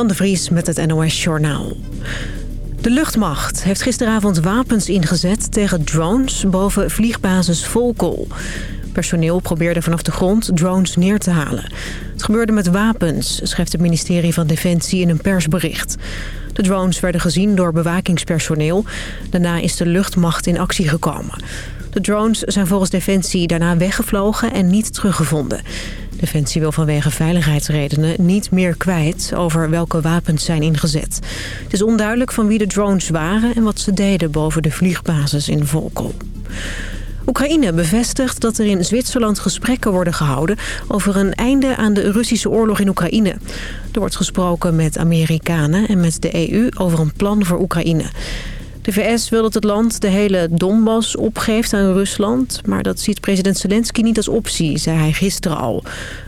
Jan de Vries met het NOS Journaal. De luchtmacht heeft gisteravond wapens ingezet tegen drones boven vliegbasis Volkel. Personeel probeerde vanaf de grond drones neer te halen. Het gebeurde met wapens, schrijft het ministerie van Defensie in een persbericht. De drones werden gezien door bewakingspersoneel. Daarna is de luchtmacht in actie gekomen. De drones zijn volgens Defensie daarna weggevlogen en niet teruggevonden. Defensie wil vanwege veiligheidsredenen niet meer kwijt over welke wapens zijn ingezet. Het is onduidelijk van wie de drones waren en wat ze deden boven de vliegbasis in Volkel. Oekraïne bevestigt dat er in Zwitserland gesprekken worden gehouden... over een einde aan de Russische oorlog in Oekraïne. Er wordt gesproken met Amerikanen en met de EU over een plan voor Oekraïne. De VS wil dat het land de hele Donbass opgeeft aan Rusland... maar dat ziet president Zelensky niet als optie, zei hij gisteren al.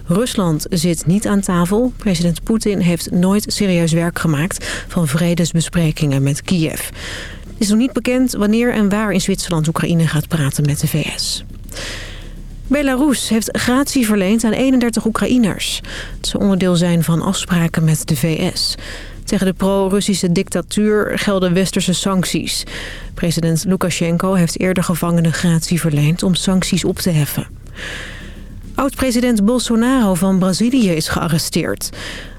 Rusland zit niet aan tafel. President Poetin heeft nooit serieus werk gemaakt... van vredesbesprekingen met Kiev. Het is nog niet bekend wanneer en waar in Zwitserland Oekraïne gaat praten met de VS. Belarus heeft gratie verleend aan 31 Oekraïners. Het zou onderdeel zijn van afspraken met de VS. Tegen de pro-Russische dictatuur gelden westerse sancties. President Lukashenko heeft eerder gevangenen gratie verleend om sancties op te heffen. Oud-president Bolsonaro van Brazilië is gearresteerd.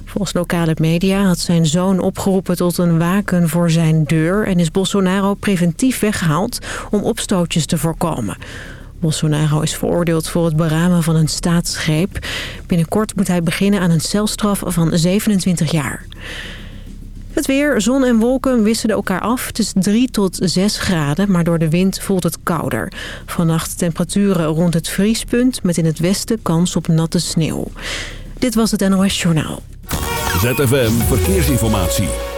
Volgens lokale media had zijn zoon opgeroepen tot een waken voor zijn deur... en is Bolsonaro preventief weggehaald om opstootjes te voorkomen. Bolsonaro is veroordeeld voor het beramen van een staatsgreep. Binnenkort moet hij beginnen aan een celstraf van 27 jaar. Het weer, zon en wolken wisselen elkaar af. Het is 3 tot 6 graden, maar door de wind voelt het kouder. Vannacht temperaturen rond het vriespunt... met in het westen kans op natte sneeuw. Dit was het NOS Journaal. ZFM Verkeersinformatie.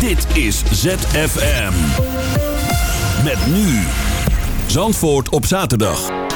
Dit is ZFM. Met nu. Zandvoort op zaterdag.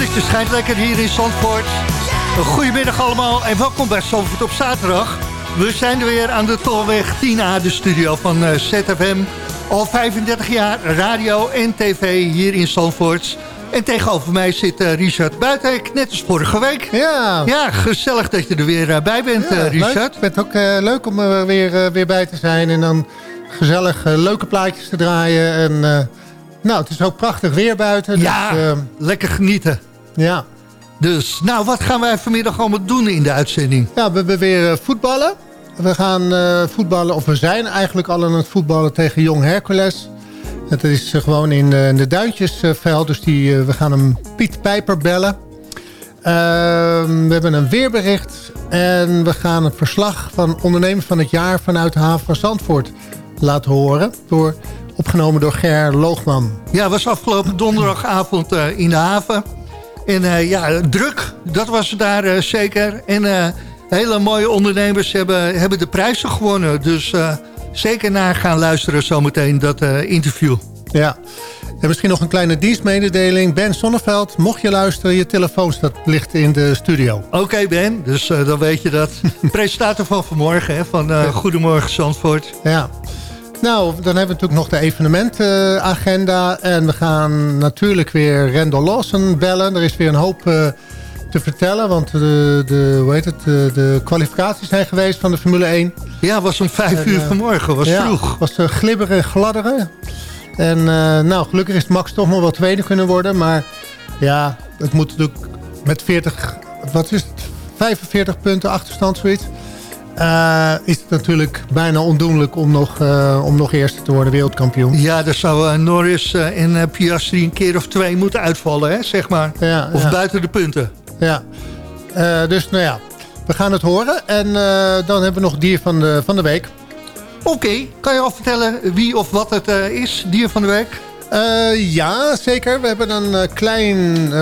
Zonnetje schijnt lekker hier in Zandvoort. Goedemiddag allemaal en welkom bij Zandvoort op zaterdag. We zijn er weer aan de Tolweg 10A, de studio van eh, ZFM. Al 35 jaar radio en tv hier in Zandvoort. En tegenover mij zit uh, Richard Buitenhek, net als vorige week. Ja. Ja, gezellig dat je er weer uh, bij bent, ja, Richard. Leuk. Het ook leuk om er weer, weer bij te zijn. En dan gezellig leuke plaatjes te draaien. En nou, het is ook prachtig weer buiten. Ja, dus, lekker genieten. Ja. Dus, nou, wat gaan wij vanmiddag allemaal doen in de uitzending? Ja, we hebben weer voetballen. We gaan uh, voetballen, of we zijn eigenlijk al aan het voetballen tegen Jong Hercules. Het is uh, gewoon in, uh, in, de Duintjesveld, dus die, we gaan hem Piet Pijper bellen. Ehm, we hebben een weerbericht en we gaan een verslag van ondernemers van het jaar vanuit de haven van Zandvoort laten horen. Door, opgenomen door Ger Loogman. Ja, was afgelopen donderdagavond in de haven. En ja, druk, dat was daar zeker. En hele mooie ondernemers hebben, hebben de prijzen gewonnen. Dus zeker naar gaan luisteren zometeen dat interview. Ja. En misschien nog een kleine dienstmededeling. Ben Sonneveld, mocht je luisteren, je telefoon staat ligt in de studio. Oké Ben, dus uh, dan weet je dat. Presentator van vanmorgen, hè, van Goedemorgen Zandvoort. Ja. Nou, dan hebben we natuurlijk nog de evenementagenda. en we gaan natuurlijk weer Randall Lawson bellen. Er is weer een hoop te vertellen. Want de, de, hoe heet het, de, de kwalificaties zijn geweest van de Formule 1. Ja, was om vijf uur uh, vanmorgen. Was ja, vroeg. was uh, glibberen en gladderen. En uh, nou, gelukkig is Max toch nog wel tweede kunnen worden. Maar ja, het moet natuurlijk met 40, wat is het, 45 punten achterstand zoiets. Uh, is het natuurlijk bijna ondoenlijk om nog, uh, om nog eerste te worden wereldkampioen. Ja, er zou uh, Norris en Piastri een keer of twee moeten uitvallen, hè, zeg maar. Ja, of ja. buiten de punten. Ja, dus nou ja, we gaan het horen. En dan hebben we nog dier van de, van de week. Oké, okay. kan je al vertellen wie of wat het is, dier van de week? ja, zeker. We hebben een klein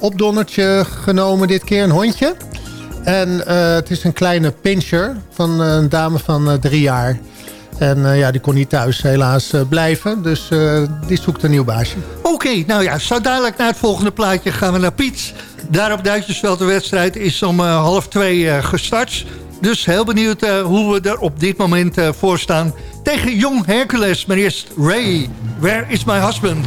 opdonnertje genomen dit keer, een hondje. En het is een kleine pincher van een dame van drie jaar. En ja, die kon niet thuis helaas blijven. Dus die zoekt een nieuw baasje. Oké, nou ja, zo dadelijk naar het volgende plaatje gaan we naar Piet. Daar op Duitsersveld de wedstrijd is om half twee gestart. Dus heel benieuwd hoe we er op dit moment voor staan. Tegen Jong Hercules, maar eerst Ray. Where is my husband?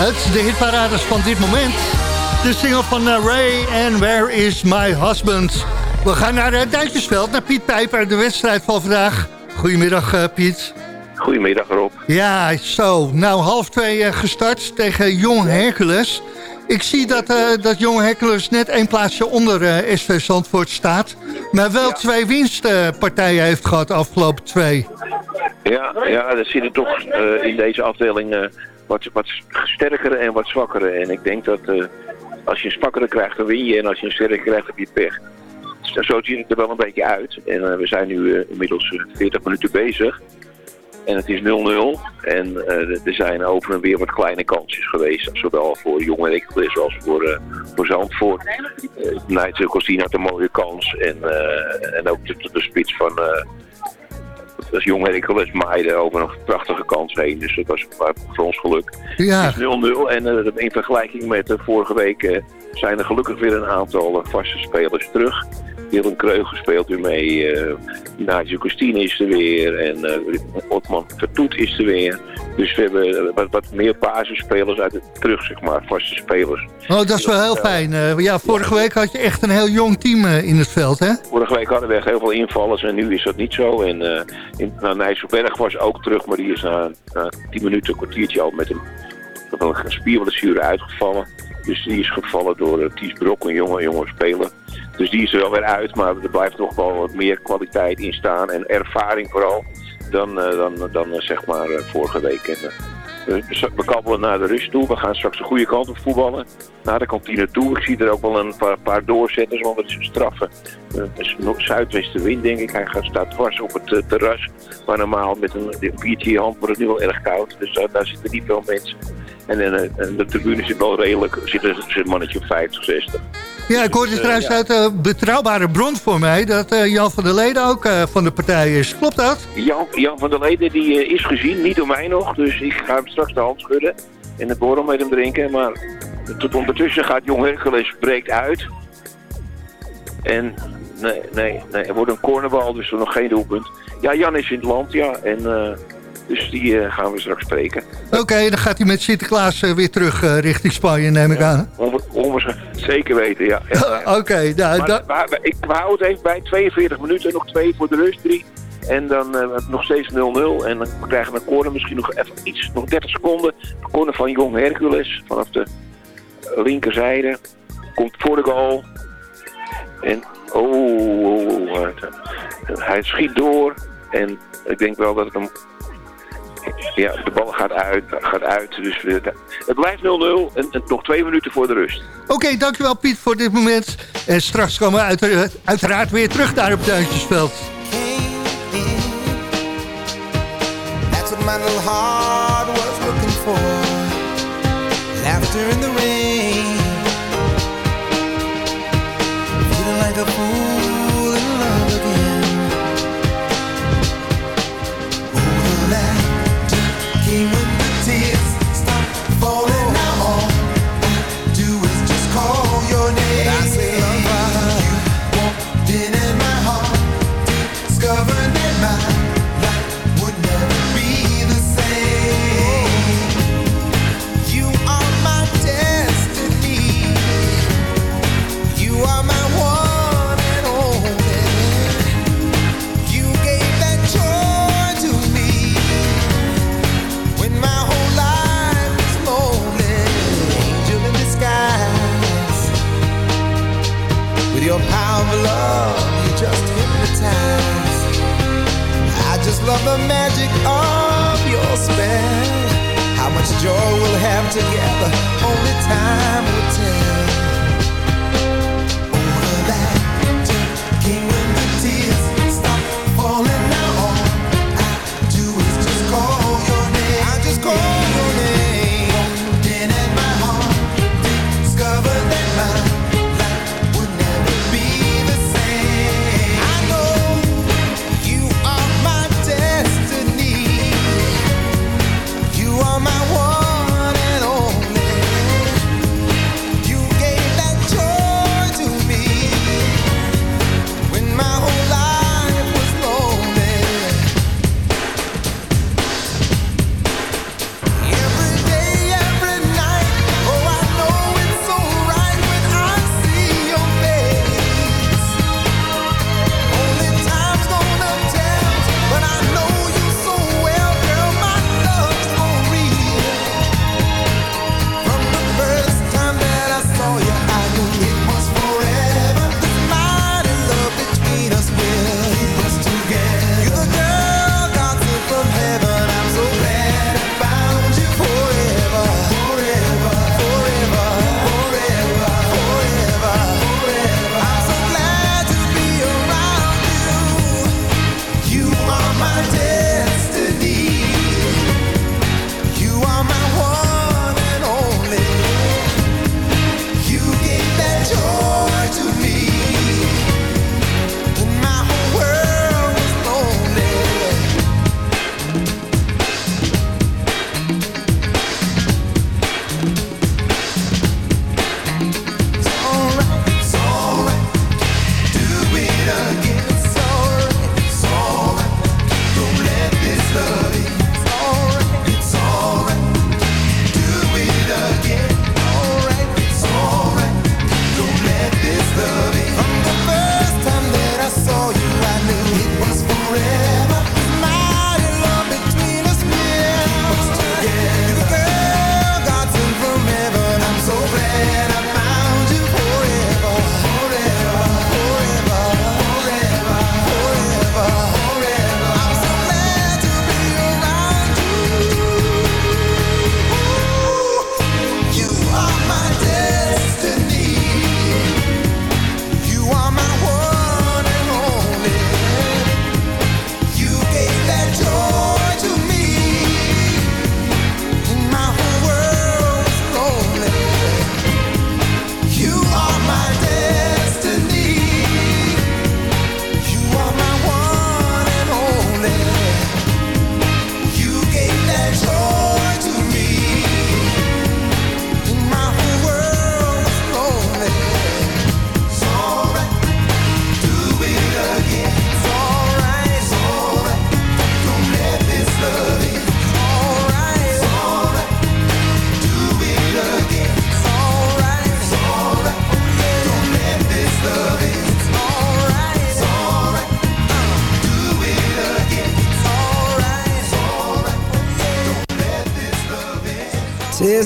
Het de hitparades van dit moment. De single van uh, Ray en Where is my husband? We gaan naar uh, Duitsersveld, naar Piet Pijper, de wedstrijd van vandaag. Goedemiddag uh, Piet. Goedemiddag Rob. Ja, zo. Nou, half twee gestart tegen Jong Hercules. Ik zie dat, uh, dat Jong Hercules net één plaatsje onder uh, SV Zandvoort staat. Maar wel twee winstpartijen heeft gehad de afgelopen twee. Ja, ja dat zie je toch uh, in deze afdeling wat, wat sterkere en wat zwakkere. En ik denk dat als je een zwakkere krijgt, dan win je. En als je een sterkere krijgt, heb je pech. Zo ziet het er wel een beetje uit. En we zijn nu inmiddels 40 minuten bezig. En het is 0-0. En er zijn over en weer wat kleine kansjes geweest. Zowel voor Jonge Rekkelis als voor, voor Zandvoort. Uh, Nigel Costina had een mooie kans. En, en ook de, de spits van... is Jong Hercules maaide over een prachtige kans heen. Dus dat was voor ons geluk. Ja. Het is 0-0. En in vergelijking met de vorige week zijn er gelukkig weer een aantal vaste spelers terug. Dylan Kreugel speelt u mee. Uh, Nadia Christine is er weer. En uh, Otman Vertoet is er weer. Dus we hebben wat, wat meer basisspelers uit het terug, zeg maar. Vaste spelers. Oh, dat is wel heel fijn. Uh, ja, vorige week had je echt een heel jong team in het veld, hè? Vorige week hadden we heel veel invallers en nu is dat niet zo. En in, nou, Nijsselberg was ook terug, maar die is na, na 10 minuten, een kwartiertje al met een, een spierblessure uitgevallen. Dus die is gevallen door uh, Ties Brok, een jonge, jonge speler. Dus die is er wel weer uit, maar er blijft toch wel wat meer kwaliteit in staan. En ervaring vooral dan, uh, dan, dan uh, zeg maar vorige week. En, we kabbelen naar de rust toe. We gaan straks de goede kant op voetballen. Naar de kantine toe. Ik zie er ook wel een paar, paar doorzetters, want het is een straffe. Zuidwestenwind, denk ik. Hij gaat, staat dwars op het terras. Maar normaal met een, biertje in hand wordt het nu wel erg koud. Dus daar zitten niet veel mensen. En, en, en de tribune zit wel redelijk, zit een mannetje op 50, 60. Ja, ik hoorde dus, trouwens uh, ja. uit uh, betrouwbare bron voor mij... dat Jan van der Leden ook van de partij is. Klopt dat? Jan, Jan van der Leden die, is gezien, niet door mij nog. Dus ik ga hem straks de hand schudden en het borrel met hem drinken. Maar tot ondertussen gaat Jong Hercules breekt uit. En nee, nee, nee, er wordt een cornerbal, dus er nog geen doelpunt. Ja, Jan is in het land, ja. En... Dus die uh, gaan we straks spreken. Oké, okay, dan gaat hij met Sinterklaas uh, weer terug uh, richting Spanje, neem ik ja, aan. Zeker weten, ja. ja, Oké, okay, nou... Maar, maar, ik hou het even bij 42 minuten, nog twee voor de rust, drie. En dan nog steeds 0-0. En dan krijgen we een corner, misschien nog even iets, nog 30 seconden. Een corner van Jong Hercules vanaf de linkerzijde. Komt voor de goal. En, oh, oh, oh hij schiet door. En ik denk wel dat het hem ja, de bal gaat uit, gaat uit. Dus het, het blijft 0-0 en, en, nog twee minuten voor de rust. Oké, okay, dankjewel Piet voor dit moment. En straks komen we uit, uiteraard weer terug daar op Duintjesveld. That's what my little heart was looking for. Laughter in the rain.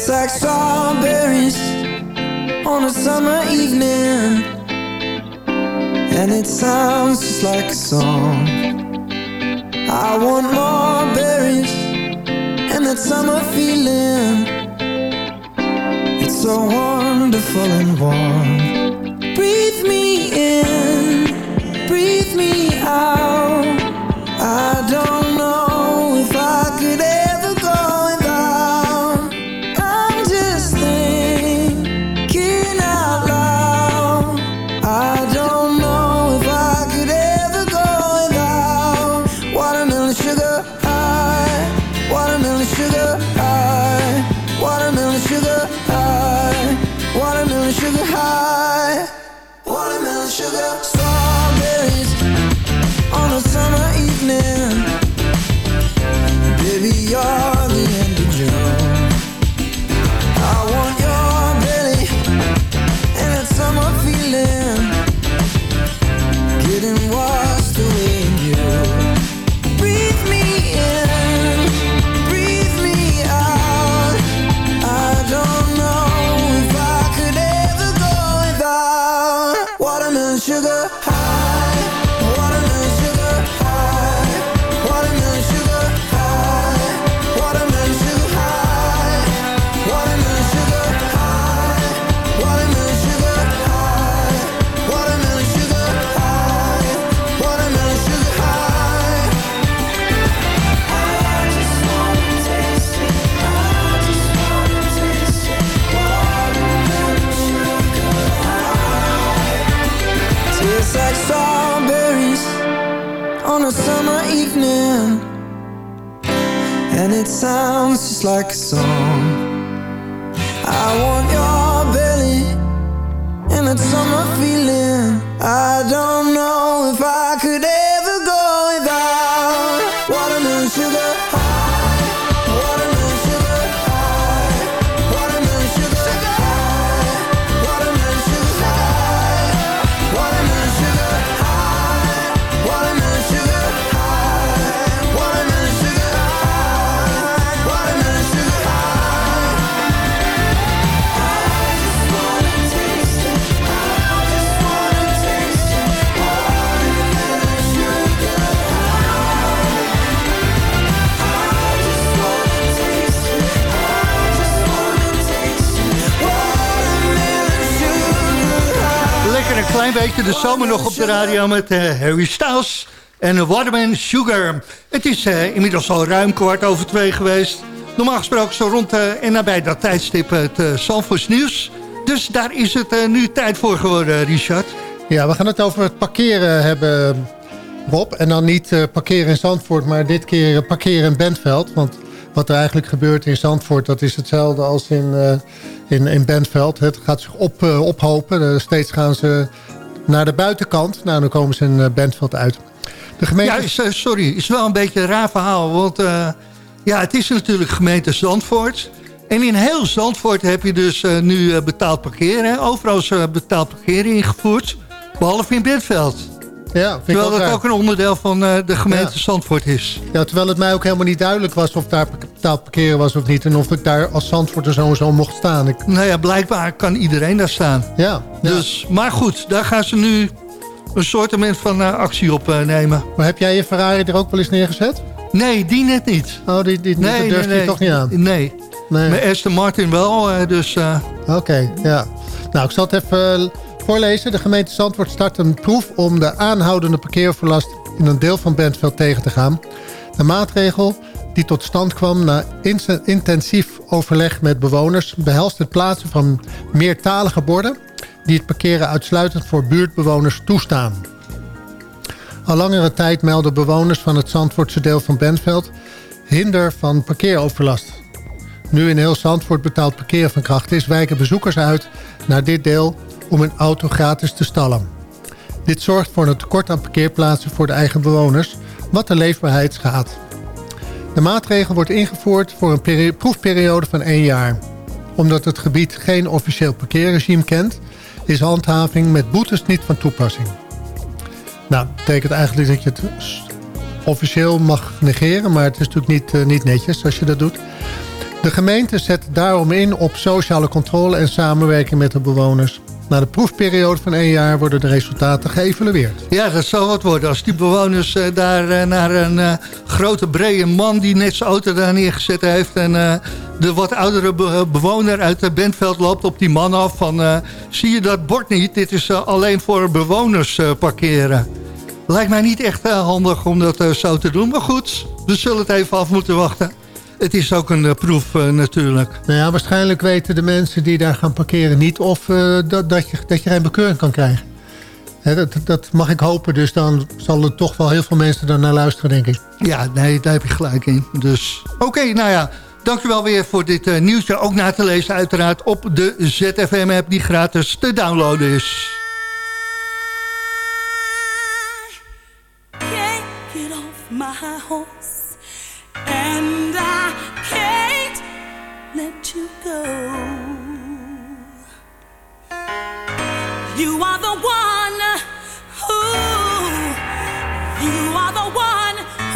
Tastes like strawberries on a summer evening. And it sounds just like a song it sounds just like a song beetje de zomer nog op de radio met eh, Harry Styles en uh, Waterman Sugar. Het is eh, inmiddels al ruim kwart over twee geweest. Normaal gesproken zo rond eh, en nabij dat tijdstip het uh, nieuws. Dus daar is het nu tijd voor geworden, Richard. Ja, we gaan het over het parkeren hebben, Rob. En dan niet parkeren in Zandvoort, maar dit keer parkeren in Bentveld. Want wat er eigenlijk gebeurt in Zandvoort, dat is hetzelfde als in, in, in Bentveld. Het gaat zich op, ophopen. Steeds gaan ze naar de buitenkant. Nou, dan komen ze in eh, Bentveld uit. De gemeente... Ja, is, eh, sorry, is wel een beetje een raar verhaal. Want eh, ja, het is natuurlijk gemeente Zandvoort. En in heel Zandvoort heb je dus nu betaald parkeren. Overal is betaald parkeren ingevoerd. Behalve in Bentveld. Ja, vind Terwijl dat ook een onderdeel van eh, de gemeente Ja. Zandvoort is. Ja, terwijl het mij ook helemaal niet duidelijk was of daar betaald parkeren was of niet. En of ik daar als Zandvoorter sowieso mocht staan. Ik, Nou ja, blijkbaar kan iedereen daar staan. ja, ja. Dus, maar goed, daar gaan ze nu een soort van eh, actie op eh, nemen. Maar heb jij je Ferrari er ook wel eens neergezet? Nee, die net niet. Oh, die, die, Nee, die durf nee, je toch niet aan? Nee, Nee. maar Aston Martin wel, dus... Oké, ja. Nou, ik zal het even voorlezen. De gemeente Zandvoort start een proef om de aanhoudende parkeeroverlast in een deel van Bentveld tegen te gaan. De maatregel die tot stand kwam na in- intensief overleg met bewoners... behelst het plaatsen van meertalige borden... die het parkeren uitsluitend voor buurtbewoners toestaan. Al langere tijd melden bewoners van het Zandvoortse deel van Bentveld... hinder van parkeeroverlast. Nu in heel Zandvoort betaald parkeren van kracht is... wijken bezoekers uit naar dit deel om hun auto gratis te stallen. Dit zorgt voor een tekort aan parkeerplaatsen voor de eigen bewoners... wat de leefbaarheid schaadt. De maatregel wordt ingevoerd voor een peri- proefperiode van één jaar. Omdat het gebied geen officieel parkeerregime kent... is handhaving met boetes niet van toepassing. Nou, dat betekent eigenlijk dat je het officieel mag negeren... maar het is natuurlijk niet, eh, niet netjes als je dat doet. De gemeente zet daarom in op sociale controle en samenwerking met de bewoners. Na de proefperiode van één jaar worden de resultaten geëvalueerd. Ja, dat zal wat worden. Als die bewoners eh, daar eh, naar een eh, grote brede man... die net zijn auto daar neergezet heeft... en de wat oudere be- bewoner uit Bentveld loopt op die man af... van zie je dat bord niet? Dit is alleen voor bewoners parkeren. Lijkt mij niet echt handig om dat zo te doen. Maar goed, we zullen het even af moeten wachten. Het is ook een eh, proef eh, natuurlijk. Nou ja, waarschijnlijk weten de mensen die daar gaan parkeren niet... of eh, dat, dat, je, dat je geen bekeuring kan krijgen. Hè, dat, dat mag ik hopen, dus dan zal er toch wel heel veel mensen daar naar luisteren, denk ik. Ja, nee, daar heb je gelijk in. Dus oké, nou ja. Dankjewel weer voor dit nieuwtje. Ook na te lezen uiteraard op de ZFM-app die gratis te downloaden is.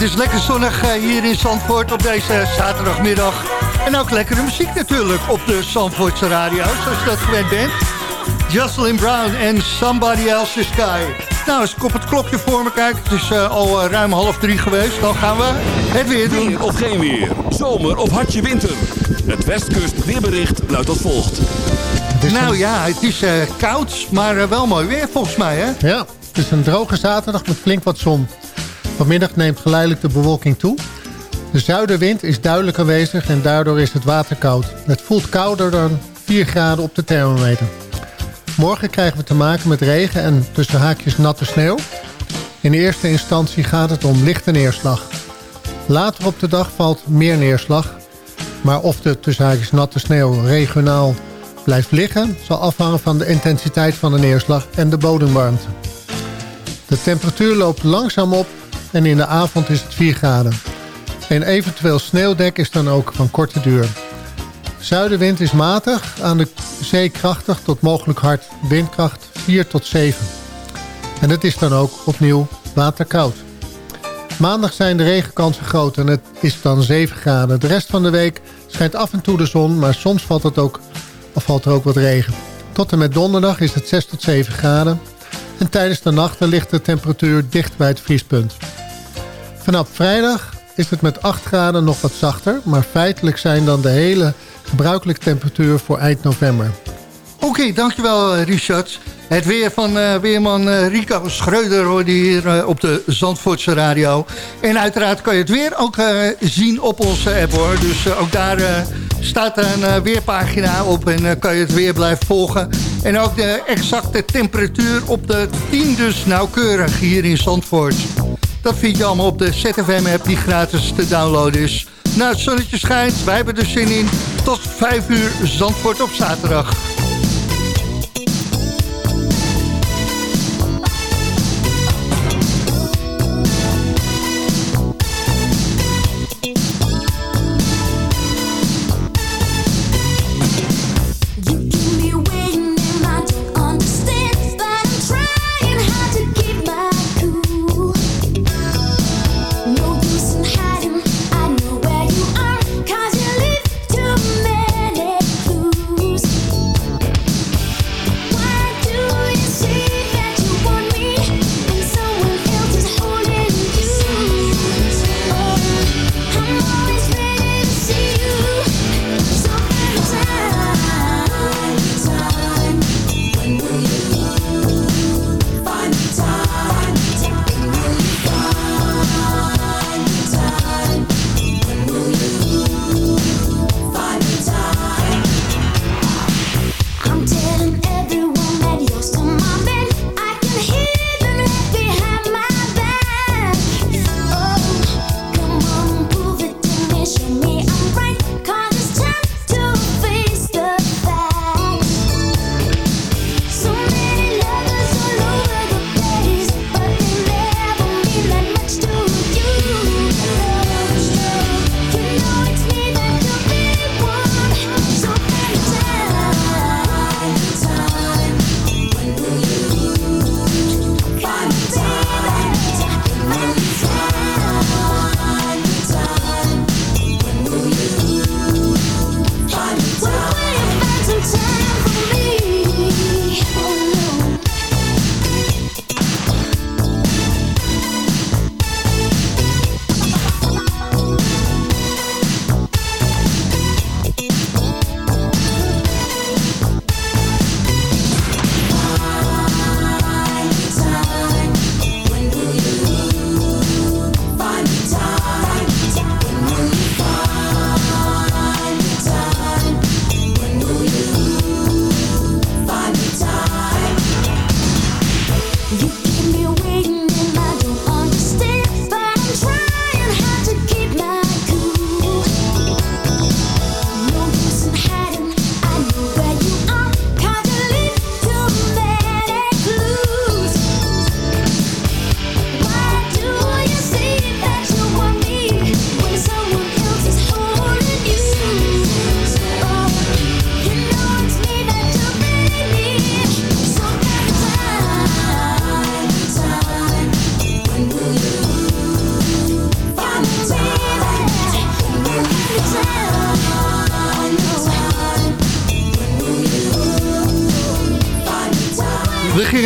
Het is lekker zonnig eh, hier in Zandvoort op deze zaterdagmiddag. En ook lekkere muziek natuurlijk op de Zandvoortse radio, zoals je dat gewend bent. Jocelyn Brown en Somebody Else's Sky. Nou, als ik op het klokje voor me kijk, het is uh, al uh, ruim half drie geweest. Dan gaan we het weer doen. Weer of geen weer, zomer of hartje winter. Het Westkust weerbericht luidt als volgt. Nou ja, het is uh, koud, maar wel mooi weer volgens mij, hè? Ja, het is een droge zaterdag met flink wat zon. Vanmiddag neemt geleidelijk de bewolking toe. De zuidenwind is duidelijk aanwezig en daardoor is het water koud. Het voelt kouder dan 4 graden op de thermometer. Morgen krijgen we te maken met regen en tussen haakjes natte sneeuw. In eerste instantie gaat het om lichte neerslag. Later op de dag valt meer neerslag. Maar of de tussen haakjes natte sneeuw regionaal blijft liggen... zal afhangen van de intensiteit van de neerslag en de bodemwarmte. De temperatuur loopt langzaam op en in de avond is het 4 graden. Een eventueel sneeuwdek is dan ook van korte duur. Zuidenwind is matig, aan de zee krachtig tot mogelijk hard windkracht 4 tot 7. En het is dan ook opnieuw waterkoud. Maandag zijn de regenkansen groot en het is dan 7 graden. De rest van de week schijnt af en toe de zon, maar soms valt, het ook, of valt er ook wat regen. Tot en met donderdag is het 6 tot 7 graden. En tijdens de nachten ligt de temperatuur dicht bij het vriespunt. Vanaf vrijdag is het met 8 graden nog wat zachter... maar feitelijk zijn dan de hele gebruikelijke temperatuur voor eind november. Oké, dankjewel Richard. Het weer van uh, weerman uh, Rico Schreuder hoorde hier op de Zandvoortse radio. En uiteraard kan je het weer ook zien op onze app hoor. Dus ook daar staat een weerpagina op en kan je het weer blijven volgen. En ook de exacte temperatuur op de 10 dus nauwkeurig hier in Zandvoort. Dat vind je allemaal op de ZFM-app die gratis te downloaden is. Nou, het zonnetje schijnt, wij hebben er zin in. Tot 5 uur Zandvoort op zaterdag.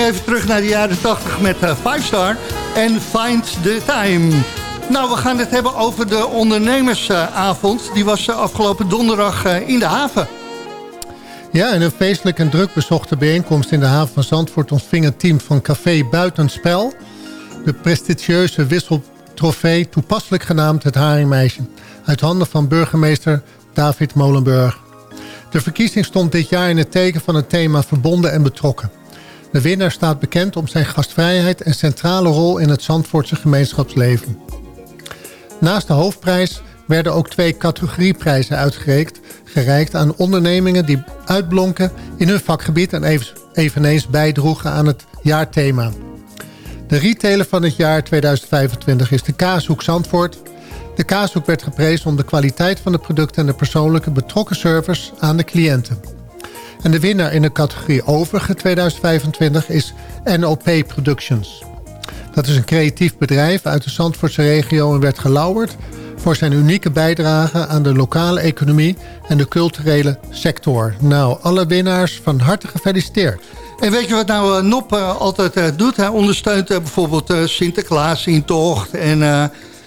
Even terug naar de jaren 80 met uh, Five Star en Find the Time. Nou, we gaan het hebben over de ondernemersavond. Die was afgelopen donderdag in de haven. Ja, in een feestelijk en druk bezochte bijeenkomst in de haven van Zandvoort... ontving het team van Café Buitenspel... de prestigieuze wisseltrofee toepasselijk genaamd het Haringmeisje... uit handen van burgemeester David Molenburg. De verkiezing stond dit jaar in het teken van het thema verbonden en betrokken. De winnaar staat bekend om zijn gastvrijheid en centrale rol in het Zandvoortse gemeenschapsleven. Naast de hoofdprijs werden ook twee categorieprijzen uitgereikt gereikt aan ondernemingen die uitblonken in hun vakgebied en eveneens bijdroegen aan het jaarthema. De retailer van het jaar 2025 is de Kaashoek Zandvoort. De Kaashoek werd geprezen om de kwaliteit van de producten en de persoonlijke betrokken service aan de cliënten. En de winnaar in de categorie Overige 2025 is NOP Productions. Dat is een creatief bedrijf uit de Zandvoortse regio en werd gelauwerd voor zijn unieke bijdrage aan de lokale economie en de culturele sector. Nou, alle winnaars van harte gefeliciteerd. En weet je wat nou uh, Nop altijd uh, doet? Hij ondersteunt bijvoorbeeld Sinterklaas in tocht en...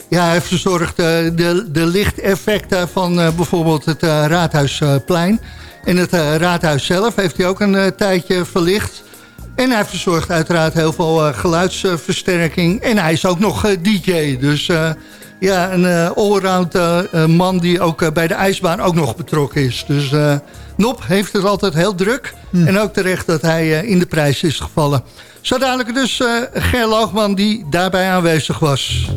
ja, hij verzorgt de, de lichteffecten van bijvoorbeeld het Raadhuisplein. En het Raadhuis zelf heeft hij ook een tijdje verlicht. En hij verzorgt uiteraard heel veel geluidsversterking. En hij is ook nog DJ, dus ja, een allround man die ook bij de ijsbaan ook nog betrokken is. Dus Nop heeft het altijd heel druk. Hm. En ook terecht dat hij in de prijs is gevallen. Zo dadelijk dus Ger Loogman die daarbij aanwezig was.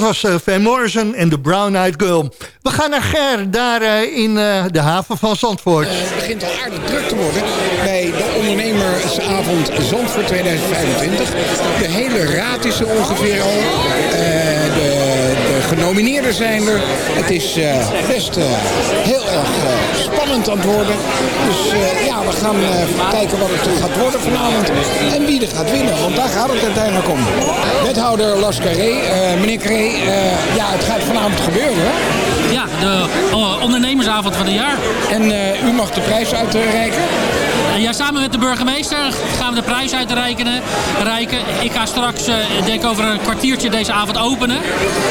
Dat was uh, Van Morrison en de Brown Eyed Girl. We gaan naar Ger, daar uh, in uh, de haven van Zandvoort. het begint al aardig druk te worden bij de ondernemer ondernemersavond Zandvoort 2025. De hele raad is er ongeveer al. Eh, de genomineerden zijn er. Het is eh, best eh, heel erg eh, spannend aan het worden. Dus ja, we gaan kijken wat het gaat worden vanavond. En wie er gaat winnen, want daar gaat het uiteindelijk om. Wethouder Las Carré, meneer Carré, ja, het gaat vanavond gebeuren. hè? Ja, de ondernemersavond van het jaar. En u mag de prijs uitreiken? Ja, samen met de burgemeester gaan we de prijs uitreiken. Reiken. Ik ga straks, eh, denk over een kwartiertje deze avond openen.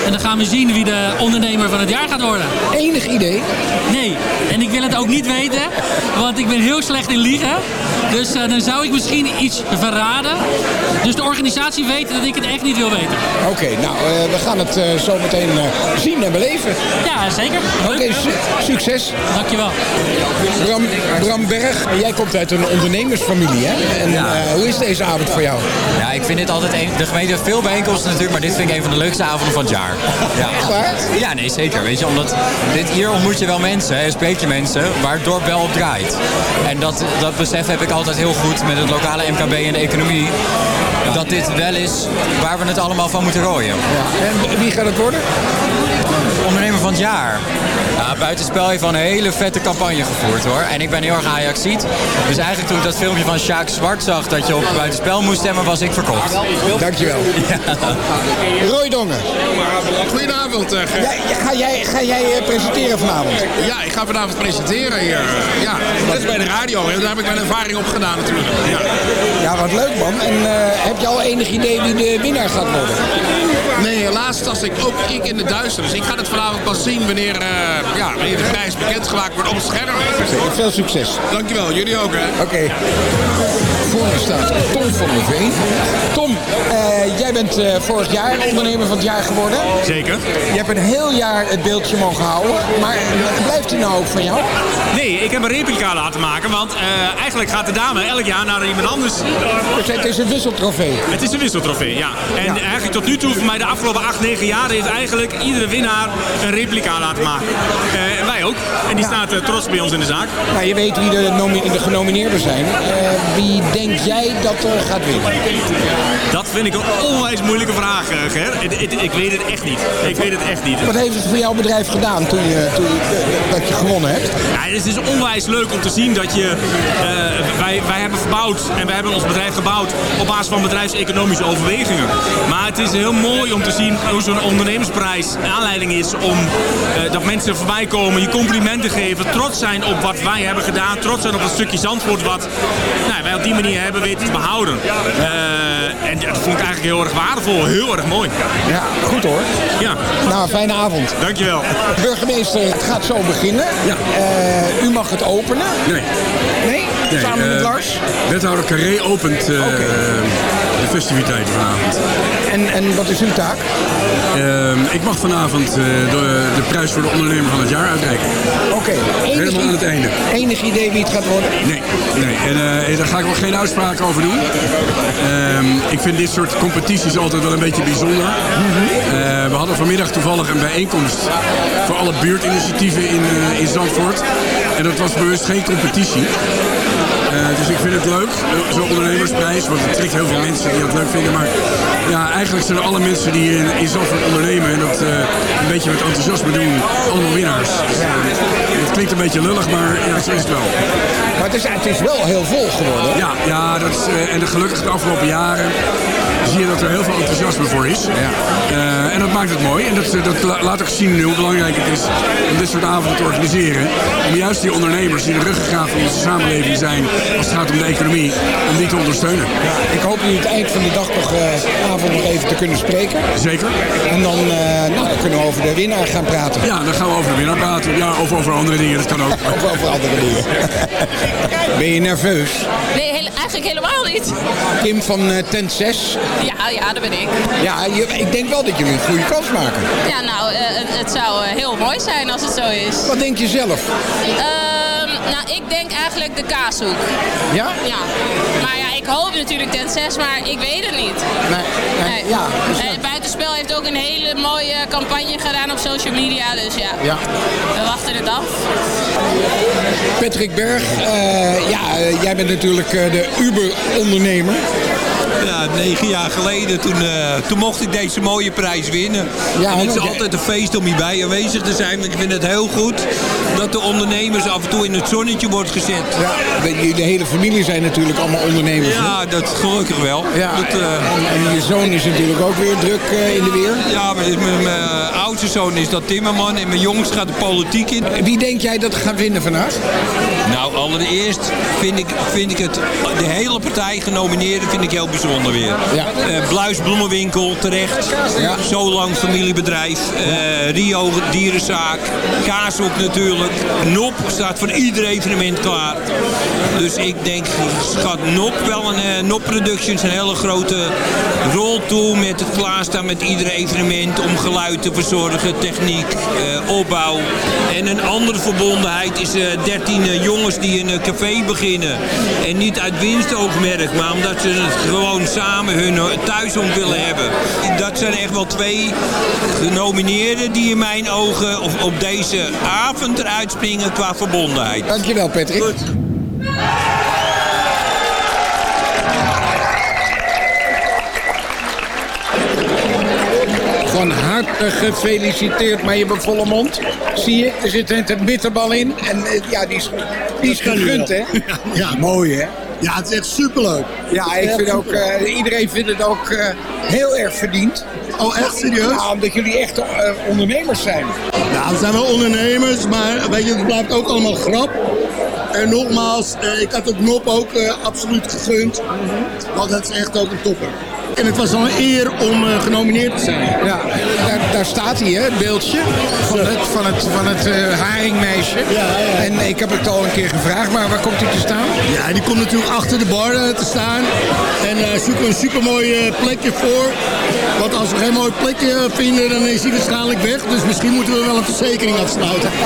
En dan gaan we zien wie de ondernemer van het jaar gaat worden. Enig idee? Nee, en ik wil het ook niet weten, want ik ben heel slecht in liegen. Dus eh, dan zou ik misschien iets verraden. Dus de organisatie weet dat ik het echt niet wil weten. Oké, nou, eh, we gaan het eh, zo meteen eh, zien en beleven. Ja, zeker. Oké, su- succes. Dankjewel. Bram, Bram Berg, jij komt uit een ondernemersfamilie, hè? En Ja. eh, hoe is deze avond voor jou? Ja, ik vind dit altijd een... De gemeente heeft veel bijeenkomsten natuurlijk, maar dit vind ik een van de leukste avonden van het jaar. Ja. Echt waar? Ja, nee, zeker. Weet je, omdat dit, hier ontmoet je wel mensen, hè, spreek je mensen, waar het dorp wel op draait. En dat, dat besef heb ik altijd heel goed met het lokale MKB en de economie. Dat dit wel is waar we het allemaal van moeten rooien. En wie gaat het worden? Ondernemer van het jaar. Ja, Buitenspel heeft wel een hele vette campagne gevoerd hoor. En ik ben heel erg Ajaxiet. Dus eigenlijk toen ik dat filmpje van Sjaak Zwart zag dat je op Buitenspel moest stemmen, was ik verkocht. Dankjewel. Roy Dongen. Goedenavond. eh. Jij- ga jij, ga jij eh, presenteren vanavond? Ja, ik ga vanavond presenteren hier. Ja, dat is bij de radio. Daar heb ik mijn ervaring op gedaan natuurlijk. Ja. Ja, wat leuk man. En eh, heb je al enig idee wie de winnaar gaat worden? Nee, helaas was ik ook ik in de duister. Dus ik ga het vanavond pas zien wanneer, eh, ja, wanneer de prijs bekendgemaakt wordt op het scherm. Veel succes. Dankjewel, jullie ook hè. Oké. Voor me staat Tom van der Veen. Tom, eh, jij bent eh, vorig jaar ondernemer van het jaar geworden. Zeker. Je hebt een heel jaar het beeldje mogen houden. Maar blijft hij nou ook van jou? Nee, ik heb een replica laten maken, want eh, eigenlijk gaat de dame elk jaar naar iemand anders. Dus het is een wisseltrofee? Het is een wisseltrofee, ja. En eigenlijk tot nu toe, voor mij de afgelopen 8, 9 jaar, heeft eigenlijk iedere winnaar een replica laten maken. Eh, en wij ook. En die staat eh, trots bij ons in de zaak. Nou, je weet wie de, de genomineerden zijn. Eh, wie denk jij dat er gaat winnen? Dat vind ik een onwijs moeilijke vraag, eh, Ger. Ik, ik, ik weet het echt niet. Ik weet het echt niet. Wat heeft het voor jouw bedrijf gedaan toen je, toen je, dat je gewonnen hebt? Ja, het is onwijs leuk om te zien dat je... eh, wij, wij hebben verbouwd en wij hebben ons bedrijf gebouwd op basis van bedrijfseconomische overwegingen. Maar het is heel mooi om te zien hoe zo'n ondernemersprijs aanleiding is om eh, dat mensen voorbij komen, je complimenten geven, trots zijn op wat wij hebben gedaan, trots zijn op het stukje Zandvoort wat nou, wij op die manier hebben weten te behouden. Eh, en vond ik eigenlijk heel erg waardevol, heel erg mooi. Ja, goed hoor. Ja. Nou, fijne avond. Dankjewel. Burgemeester, het gaat zo beginnen. Ja. Eh, u mag het openen. Nee. Nee? Nee, Samen met eh, Lars? Wethouder Carré opent eh, de festiviteiten vanavond. En, en wat is uw taak? Ehm, ik mag vanavond eh, de, de prijs voor de ondernemer van het jaar uitreiken. Oké. Helemaal aan het einde. enig idee wie het gaat worden? Nee, nee. En eh, daar ga ik ook geen uitspraak over doen. Ehm, ik vind dit soort competities altijd wel een beetje bijzonder. Eh, we hadden vanmiddag toevallig een bijeenkomst voor alle buurtinitiatieven in, in Zandvoort. En dat was bewust geen competitie. Eh, dus ik vind het leuk, eh, zo'n ondernemersprijs, want het trekt heel veel mensen die dat leuk vinden. Maar ja, eigenlijk zijn alle mensen die in, in ondernemen en dat eh, een beetje met enthousiasme doen, allemaal winnaars. Klinkt een beetje lullig, maar ja, zo is het wel. Maar het is, het is wel heel vol geworden. Ja, ja dat is, eh, en de, gelukkig de afgelopen jaren zie je dat er heel veel enthousiasme voor is. Eh, en dat maakt het mooi. En dat, eh, dat la- laat ook zien hoe belangrijk het is om dit soort avonden te organiseren. Om juist die ondernemers die de ruggengraat van onze samenleving zijn als het gaat om de economie, om die te ondersteunen. Ik hoop jullie het eind van de dag nog avond nog even te kunnen spreken. Zeker. En dan, nou, dan kunnen we over de winnaar gaan praten. Ja, dan gaan we over de winnaar praten. Ja, of over andere dat kan ook. Of over andere dingen. ben je nerveus? Nee, heel- eigenlijk helemaal niet. Kim van eh, Tent 6. Ja, ja, dat ben ik. Ja, je, ik denk wel dat jullie een goede kans maken. Ja, nou, eh, het, het zou eh, heel mooi zijn als het zo is. Wat denk je zelf? Nou, ik denk eigenlijk de kaashoek. Ja? Ja. Maar ja, ik hoop natuurlijk ten 6, maar ik weet het niet. Nee, nee, ja, dus En Buitenspel heeft ook een hele mooie campagne gedaan op social media, dus ja, Ja. we wachten het af. Patrick Berg, eh, ja, eh, jij bent natuurlijk eh, de Uber-ondernemer. Ja, negen jaar geleden, toen, eh, toen mocht ik deze mooie prijs winnen. Ja, en het is altijd een feest om hierbij aanwezig te zijn. Want ik vind het heel goed dat de ondernemers af en toe in het zonnetje wordt gezet. Ja, de, de hele familie zijn natuurlijk allemaal ondernemers. Ja, dat gelukkig wel. Ja, Dat, eh, en, en je zoon is natuurlijk ook weer druk eh, in de weer. ja, mijn, mijn, mijn oudste zoon is dat timmerman en mijn jongste gaat de politiek in. Wie denk jij dat gaat winnen vandaag? Nou, allereerst vind ik, vind ik het, de hele partij genomineerden vind ik heel bijzonder weer. Ja. Eh, Bluis Bloemenwinkel, terecht. Ja. Zo lang familiebedrijf. Eh, Rio Dierenzaak. Kaashoek natuurlijk. NOP staat voor evenement klaar. Dus ik denk, schat NOP wel een eh, NOP Productions een hele grote rol toe met het klaarstaan met ieder evenement om geluid te verzorgen, techniek, eh, opbouw. En een andere verbondenheid is eh 13 eh, jongens die een café beginnen. En niet uit winstoogmerk, maar omdat ze het gewoon samen hun thuis om willen hebben. Dat zijn echt wel twee genomineerden die in mijn ogen op, op deze avond eruit springen qua verbondenheid. Dankjewel Patrick. Van harte gefeliciteerd met je volle mond. Zie je, er zit net een bitterbal in. En eh, ja, die is, die is gegund, hè? Ja. Mooi, hè? Ja, het is echt superleuk. Ja, ik vind ook, eh, iedereen vindt het ook eh, heel erg verdiend. Oh, echt serieus? Ja, omdat jullie echt eh, ondernemers zijn. Nou, we zijn wel ondernemers, maar weet je, het blijft ook allemaal grap. En nogmaals, eh, ik had het Nop ook eh, absoluut gegund. Want het is echt ook een topper. En het was al een eer om eh, genomineerd te zijn. Ja, daar, daar staat hij, hè, het beeldje van het, van het, van het eh, haringmeisje. En ik heb het al een keer gevraagd, maar waar komt hij te staan? Ja, die komt natuurlijk achter de bar eh, te staan. En zoek er een supermooi plekje voor. Want als we geen mooi plekje vinden, dan is hij waarschijnlijk weg. Dus misschien moeten we wel een verzekering afsluiten.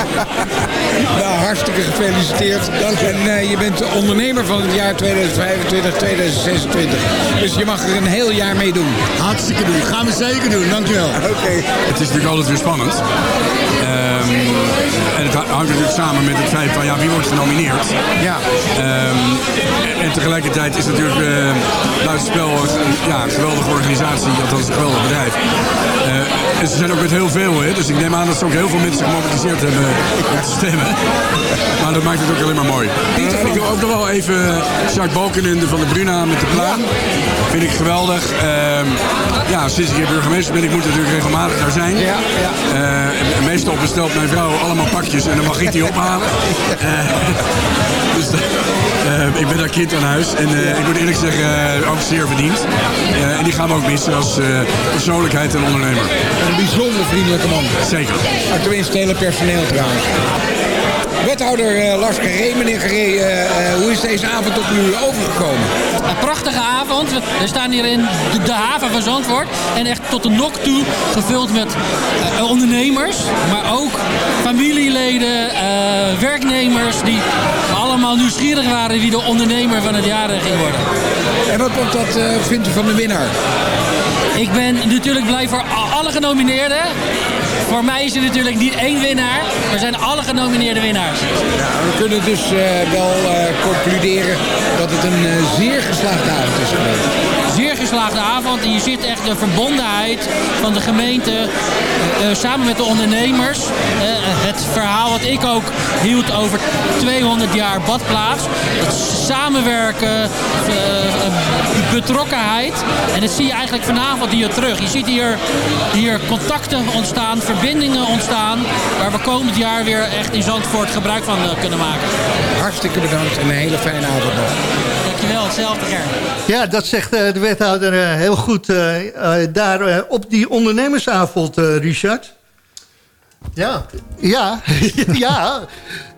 Nou, hartstikke gefeliciteerd. En eh, je bent de ondernemer van het jaar 2025, 2026. Dus je mag er een heel jaar mee doen. Hartstikke doen. Gaan we zeker doen. Dankjewel. Oké. Het is natuurlijk altijd weer spannend. Ehm, en het hangt natuurlijk samen met het feit van ja, wie wordt genomineerd. Ja. Ehm, en, en tegelijkertijd is natuurlijk uh, Buitenspel een, ja, een geweldige organisatie, althans een geweldig bedrijf. Eh, en ze zijn ook met heel veel, hè, dus ik neem aan dat ze ook heel veel mensen gemobiliseerd hebben om te stemmen. Maar dat maakt het ook alleen maar mooi. En ik wil ook nog wel even Jacques Balkenende van de Bruna met de pluim. Vind ik geweldig. Ehm, ja, sinds ik hier burgemeester ben, ik moet natuurlijk regelmatig daar zijn. Ja, ja. Eh, en meestal bestelt mijn vrouw allemaal pakjes en dan mag ik die ophalen. Eh, dus eh, ik ben daar kind aan huis. En eh, ik moet eerlijk zeggen, eh, ook zeer verdiend. Eh, en die gaan we ook missen als eh, persoonlijkheid en ondernemer. Een bijzonder vriendelijke man. Zeker. Maar tenminste, het hele personeel trouwens. Wethouder eh, Lars Carré, meneer eh, eh, hoe is deze avond op u overgekomen? Een prachtige avond. We staan hier in de, haven van Zandvoort. En echt tot de nok toe gevuld met ondernemers. Maar ook familieleden, werknemers die allemaal nieuwsgierig waren wie de ondernemer van het jaar ging worden. En wat, eh, vindt u van de winnaar? Ik ben natuurlijk blij voor alle genomineerden. Voor mij is er natuurlijk niet één winnaar. Er zijn alle genomineerde winnaars. Ja, we kunnen dus eh, wel eh, concluderen dat het een eh, zeer geslaagde avond is geweest. Geslaagde avond. En je ziet echt de verbondenheid van de gemeente eh, eh, samen met de ondernemers. Eh, het verhaal wat ik ook hield over 200 jaar badplaats. Het samenwerken, betrokkenheid. En dat zie je eigenlijk vanavond hier terug. Je ziet hier, hier contacten ontstaan, verbindingen ontstaan. Waar we komend jaar weer echt in Zandvoort gebruik van kunnen maken. Hartstikke bedankt en een hele fijne avond nog. Dankjewel, hetzelfde Ger. Ja, dat zegt eh, de wethouder eh, heel goed eh, eh, daar eh, op die ondernemersavond, eh, Richard. Ja. Ja, ja,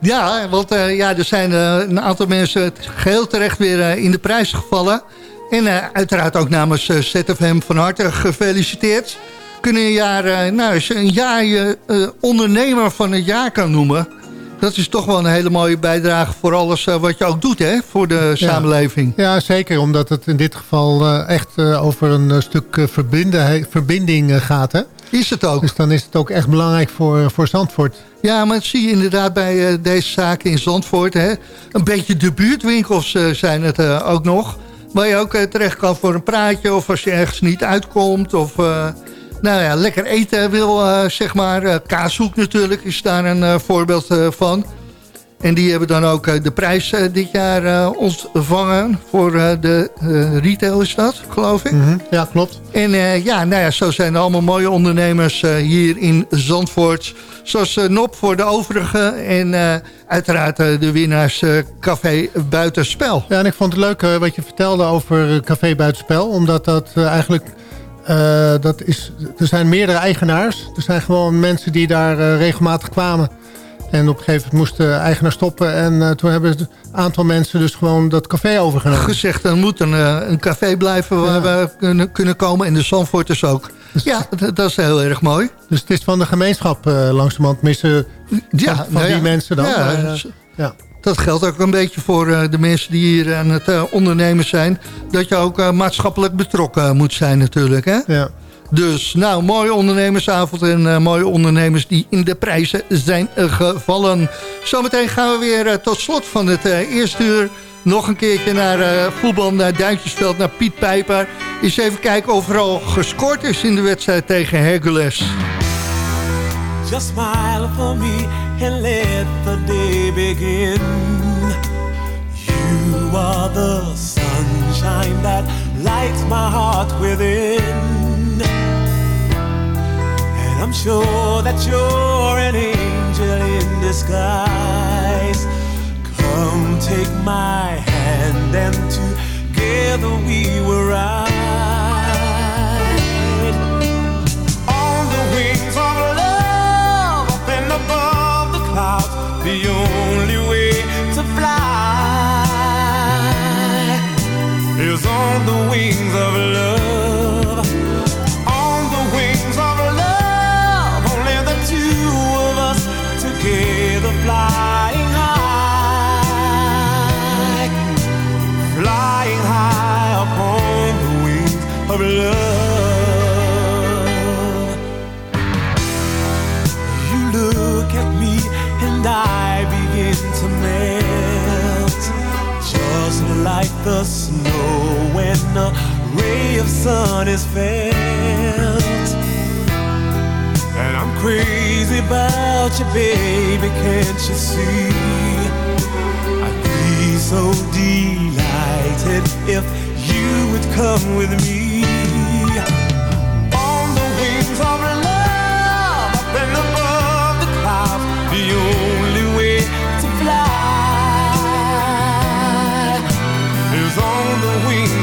ja, want eh, ja, er zijn eh, een aantal mensen geheel terecht weer in de prijs gevallen. En eh, uiteraard ook namens eh, ZFM van harte gefeliciteerd. Kunnen een jaar, eh, nou, als je een jaar je eh, ondernemer van het jaar kan noemen... Dat is toch wel een hele mooie bijdrage voor alles eh, wat je ook doet, hè? Voor de samenleving. Ja, zeker. Omdat het in dit geval eh, echt eh, over een stuk verbinden, verbinding gaat. Hè? Is het ook. Dus dan is het ook echt belangrijk voor, voor Zandvoort. Ja, maar dat zie je inderdaad bij deze zaken in Zandvoort. Hè? Een beetje de buurtwinkels zijn het ook nog. Waar je ook terecht kan voor een praatje. Of als je ergens niet uitkomt. Of nou ja, lekker eten wil, eh, zeg maar. Eh, Kaashoek natuurlijk is daar een eh, voorbeeld van. En die hebben dan ook de prijs dit jaar ontvangen. Voor de retail is dat, geloof ik. Mhm. Ja, klopt. En ja, nou ja, zo zijn er allemaal mooie ondernemers hier in Zandvoort. Zoals Nop voor de overige. En uiteraard de winnaars Café Buitenspel. Ja, en ik vond het leuk wat je vertelde over Café Buitenspel. Omdat dat eigenlijk... eh, dat is, er zijn meerdere eigenaars. Er zijn gewoon mensen die daar eh, regelmatig kwamen. En op een gegeven moment moest de eigenaar stoppen. En eh, toen hebben een aantal mensen dus gewoon dat café overgenomen. Gezegd, er moet een, een café blijven waar we kunnen, kunnen komen. En de Zandvoorters ook. Ja, dat, is heel erg mooi. Dus het is van de gemeenschap eh langzamerhand. Missen Ja, van, van nou die ja. mensen dan. Ja, Maar, dus- ja. Dat geldt ook een beetje voor eh, de mensen die hier aan het eh, ondernemen zijn. Dat je ook eh, maatschappelijk betrokken moet zijn natuurlijk. Hè? Ja. Dus nou, mooie ondernemersavond en mooie ondernemers die in de prijzen zijn eh, gevallen. Zometeen gaan we weer tot slot van het eh, eerste uur nog een keertje naar eh, voetbal, naar Duintjesveld, naar Piet Pijper. Eens even kijken of er al gescoord is in de wedstrijd tegen Hercules. Just smile for me and let the day begin. You are the sunshine that lights my heart within. And I'm sure that you're an angel in disguise. Come take my hand and together we will ride The only way to fly is on the wings of love. The snow when a ray of sun is felt. And I'm crazy about you, baby, can't you see? I'd be so delighted if you would come with me. On the wings of love, up and above the clouds, the only way to fly on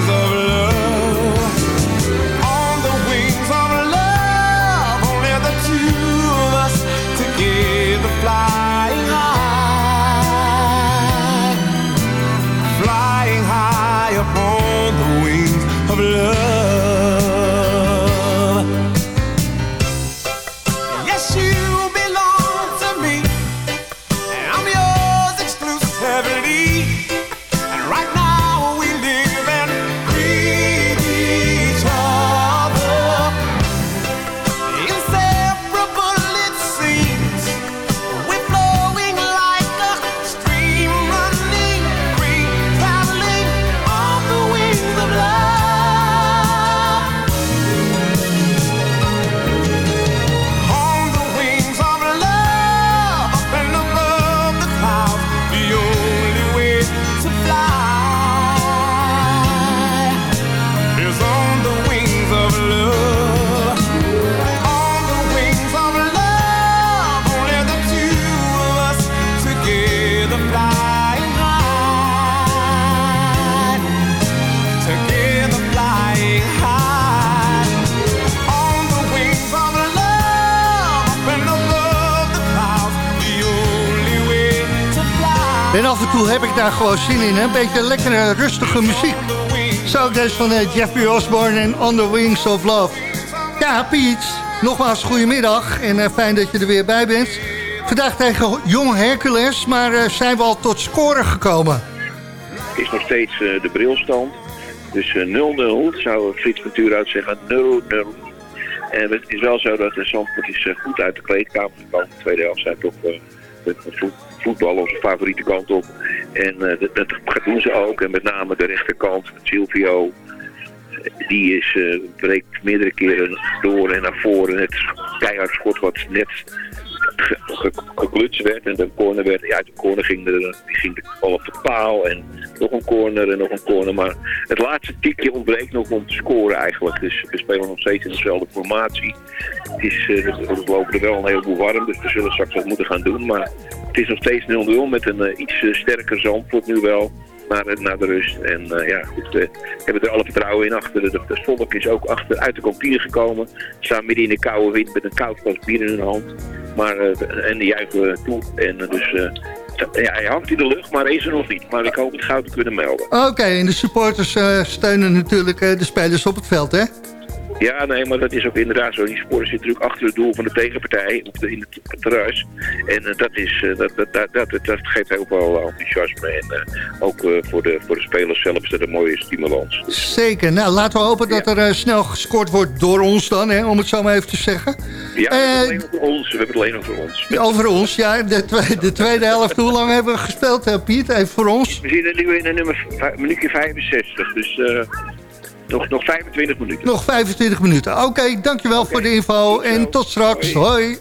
daar gewoon zin in. Een beetje lekkere, rustige muziek. Zo deze van eh, Jeffrey Osborne en On the Wings of Love. Ja, Piet, nogmaals goedemiddag. En eh, fijn dat je er weer bij bent. Vandaag tegen Jong Hercules, maar eh, zijn we al tot scoren gekomen? Is nog steeds de brilstand. Dus eh, 0-0 zou Frits Ventura zeggen 0-0. En het is wel zo dat de Zandvoort is goed uit de kleedkamer gekomen. De tweede helft zijn toch voet- voetbal onze favoriete kant op. En eh, dat, doen ze ook. En met name de rechterkant, Silvio, die is, eh, breekt meerdere keren door en naar voren. Het keihard schot wat net geklutst werd en de corner werd. Ja, de corner ging de, die ging de bal op de paal en nog een corner en nog een corner. Maar het laatste tikje ontbreekt nog om te scoren eigenlijk. Dus we spelen nog steeds in dezelfde formatie. Het is, eh, we lopen er wel een heleboel warm, dus we zullen straks wat moeten gaan doen. Maar het is nog steeds 0-0 met een eh, iets eh, sterker Zandvoort nu wel naar, de- rust. En eh, ja, goed, we hebben er alle vertrouwen in achter. De, de volk is ook achter, uit de kantine gekomen. Staan midden in de koude wind met een koud glas bier in hun hand. Maar, eh, en die juichen toe. En eh, dus ja, hij hangt in de lucht, maar is er nog niet. Maar ik hoop het gauw te kunnen melden. Oké, en de supporters steunen natuurlijk de spelers op het veld, hè? Ja, nee, maar dat is ook inderdaad zo. Die sporen zitten natuurlijk achter het doel van de tegenpartij in het, terras. En eh, dat, is, eh, dat, dat, dat, dat, dat geeft heel veel enthousiasme. En eh, ook eh, voor, de, voor de spelers zelf is dat een mooie stimulans. Zeker. Nou, laten we hopen dat er eh, snel gescoord wordt door ons dan, hè, om het zo maar even te zeggen. Ja, we Eh, hebben het alleen over ons. We hebben het alleen over ons. Over ons, ja. De, twe- de tweede helft, hoe lang hebben we gespeeld, eh, Piet? Even voor ons. We zitten nu in een nummer, minuutje 65. Dus eh, nog, nog 25 minuten. Nog 25 minuten. Oké, dankjewel voor de info en tot straks. Hoi.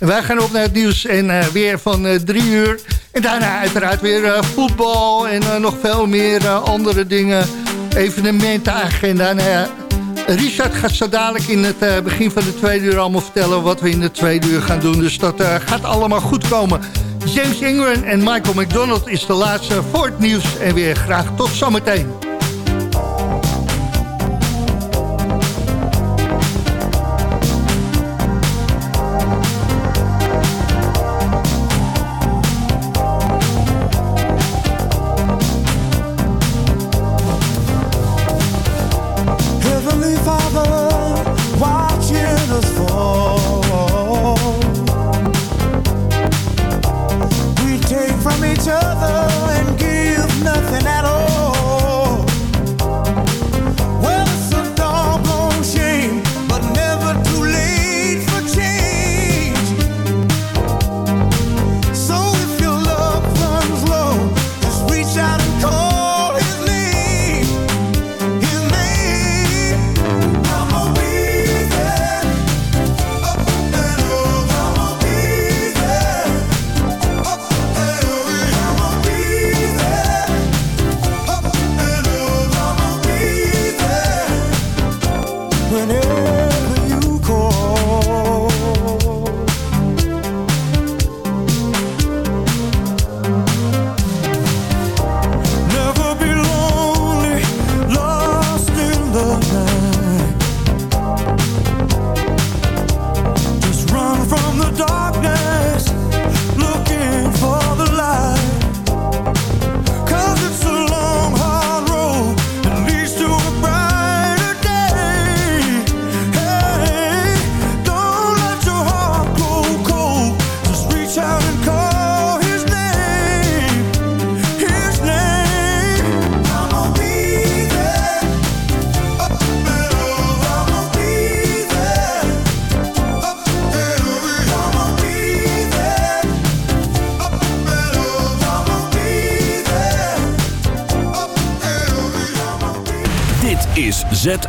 En wij gaan op naar het nieuws en eh, weer van eh, drie uur. En daarna uiteraard weer eh, voetbal en nog veel meer andere dingen. Evenementenagenda. Nou ja, Richard gaat zo dadelijk in het begin van de tweede uur allemaal vertellen... wat we in de tweede uur gaan doen. Dus dat gaat allemaal goed komen. James Ingram en Michael McDonald is de laatste voor het nieuws. En weer graag tot zometeen.